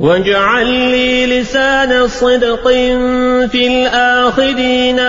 واجعل لي لسان صدق في الآخرين